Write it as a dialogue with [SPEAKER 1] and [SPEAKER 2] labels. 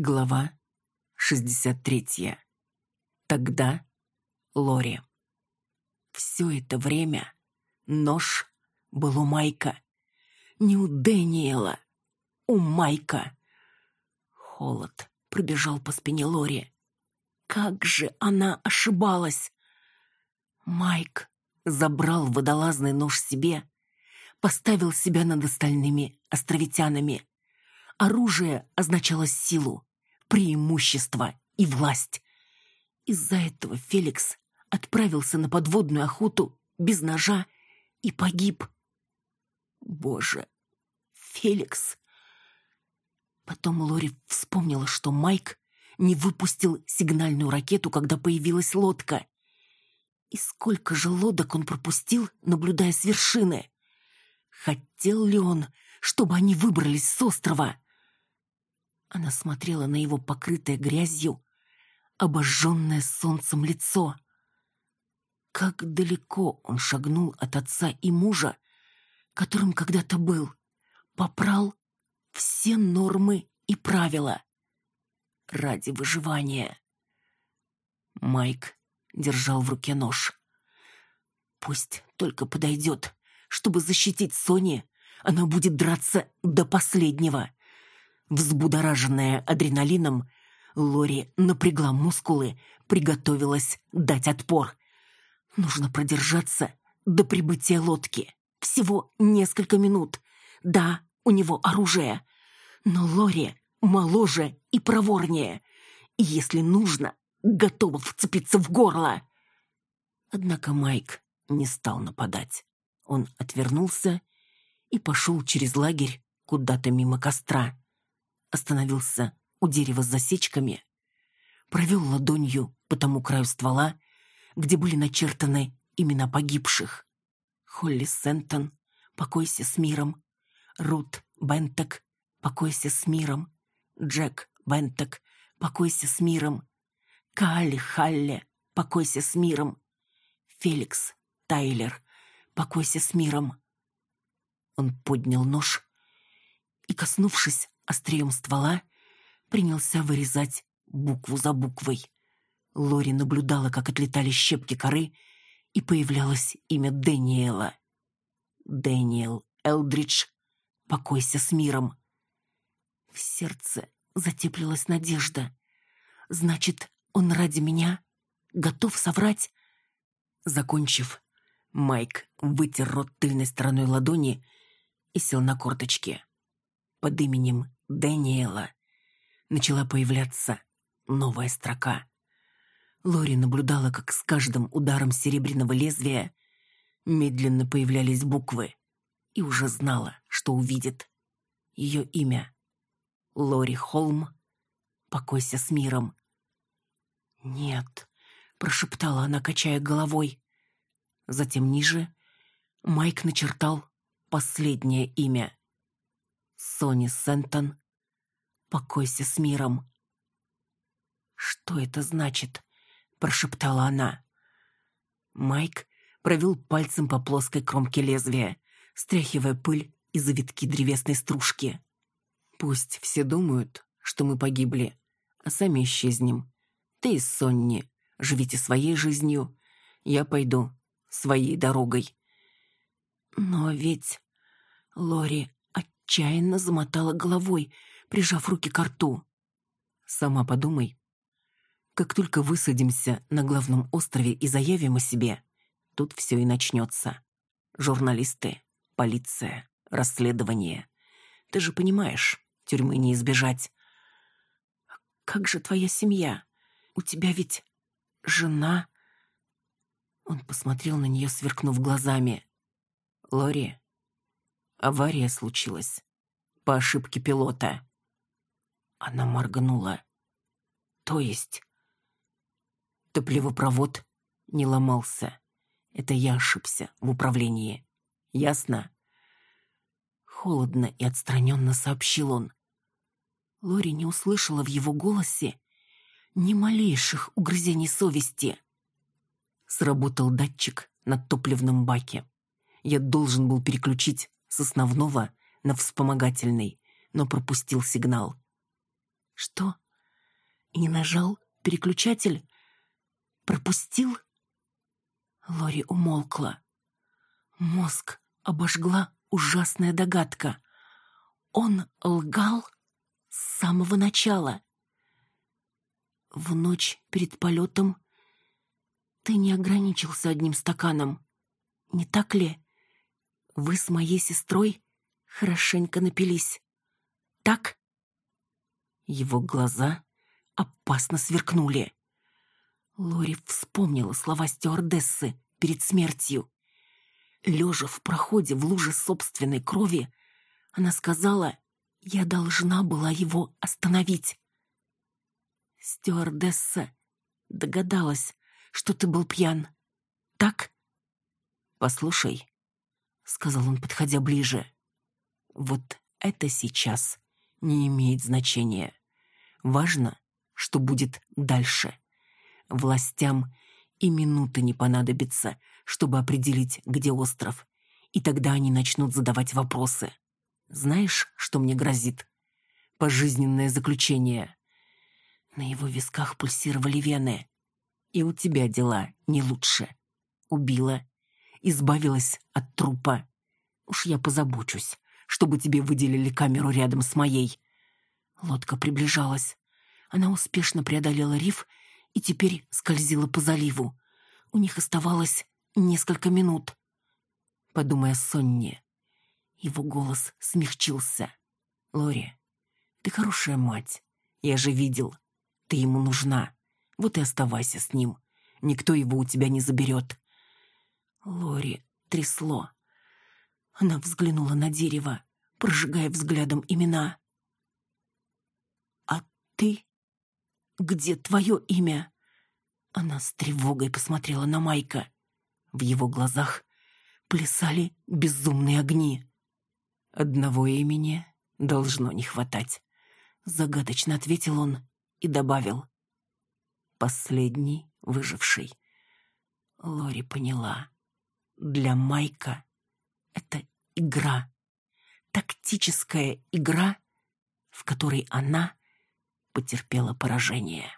[SPEAKER 1] Глава 63. Тогда Лори. Все это время нож был у Майка. Не у Дэниела, у Майка. Холод пробежал по спине Лори. Как же она ошибалась! Майк забрал водолазный нож себе, поставил себя над остальными островитянами. Оружие означало силу, преимущество и власть. Из-за этого Феликс отправился на подводную охоту без ножа и погиб. Боже, Феликс! Потом Лори вспомнила, что Майк не выпустил сигнальную ракету, когда появилась лодка. И сколько же лодок он пропустил, наблюдая с вершины? Хотел ли он, чтобы они выбрались с острова? Она смотрела на его покрытое грязью, обожженное солнцем лицо. Как далеко он шагнул от отца и мужа, которым когда-то был, попрал все нормы и правила ради выживания. Майк держал в руке нож. Пусть только подойдет, чтобы защитить Сони, она будет драться до последнего. Взбудораженная адреналином, Лори напрягла мускулы, приготовилась дать отпор. Нужно продержаться до прибытия лодки. Всего несколько минут. Да, у него оружие. Но Лори моложе и проворнее. И если нужно, готова вцепиться в горло. Однако Майк не стал нападать. Он отвернулся и пошел через лагерь куда-то мимо костра остановился у дерева с засечками, провел ладонью по тому краю ствола, где были начертаны имена погибших. Холли Сентон, покойся с миром. Рут Бентек, покойся с миром. Джек Бентек, покойся с миром. Калли Халле, покойся с миром. Феликс Тайлер, покойся с миром. Он поднял нож и, коснувшись острием ствола принялся вырезать букву за буквой. Лори наблюдала, как отлетали щепки коры, и появлялось имя Дэниела. Дэниел Элдридж, покойся с миром. В сердце затеплилась надежда. Значит, он ради меня готов соврать? Закончив, Майк вытер рот тыльной стороной ладони и сел на корточки. Под именем Дэниела начала появляться новая строка. Лори наблюдала, как с каждым ударом серебряного лезвия медленно появлялись буквы, и уже знала, что увидит. Ее имя — Лори Холм. «Покойся с миром». «Нет», — прошептала она, качая головой. Затем ниже Майк начертал последнее имя. Сони Сентон, покойся с миром. «Что это значит?» — прошептала она. Майк провел пальцем по плоской кромке лезвия, стряхивая пыль и завитки древесной стружки. «Пусть все думают, что мы погибли, а сами исчезнем. Ты и Сонни живите своей жизнью, я пойду своей дорогой». «Но ведь...» Лори отчаянно замотала головой, прижав руки к рту. «Сама подумай. Как только высадимся на главном острове и заявим о себе, тут все и начнется. Журналисты, полиция, расследование. Ты же понимаешь, тюрьмы не избежать. А как же твоя семья? У тебя ведь жена...» Он посмотрел на нее, сверкнув глазами. «Лори, Авария случилась. По ошибке пилота. Она моргнула. То есть... Топливопровод не ломался. Это я ошибся в управлении. Ясно? Холодно и отстраненно сообщил он. Лори не услышала в его голосе ни малейших угрызений совести. Сработал датчик на топливном баке. Я должен был переключить с основного на вспомогательный, но пропустил сигнал. «Что? не нажал переключатель? Пропустил? Лори умолкла. Мозг обожгла ужасная догадка. Он лгал с самого начала. В ночь перед полетом ты не ограничился одним стаканом. Не так ли? Вы с моей сестрой хорошенько напились. Так? Его глаза опасно сверкнули. Лори вспомнила слова стюардессы перед смертью. Лежа в проходе в луже собственной крови, она сказала, я должна была его остановить. Стюардесса догадалась, что ты был пьян. Так? Послушай, сказал он, подходя ближе. Вот это сейчас не имеет значения. Важно, что будет дальше. Властям и минуты не понадобится, чтобы определить, где остров. И тогда они начнут задавать вопросы. Знаешь, что мне грозит? Пожизненное заключение. На его висках пульсировали вены. И у тебя дела не лучше. Убила, избавилась от трупа. Уж я позабочусь, чтобы тебе выделили камеру рядом с моей. Лодка приближалась. Она успешно преодолела риф и теперь скользила по заливу. У них оставалось несколько минут. Подумай о Сонне. Его голос смягчился. «Лори, ты хорошая мать. Я же видел. Ты ему нужна. Вот и оставайся с ним. Никто его у тебя не заберет». Лори трясло. Она взглянула на дерево, прожигая взглядом имена. «А ты? Где твое имя?» Она с тревогой посмотрела на Майка. В его глазах плясали безумные огни. «Одного имени должно не хватать», — загадочно ответил он и добавил. «Последний выживший». Лори поняла. Для Майка это игра. Тактическая игра, в которой она потерпела поражение.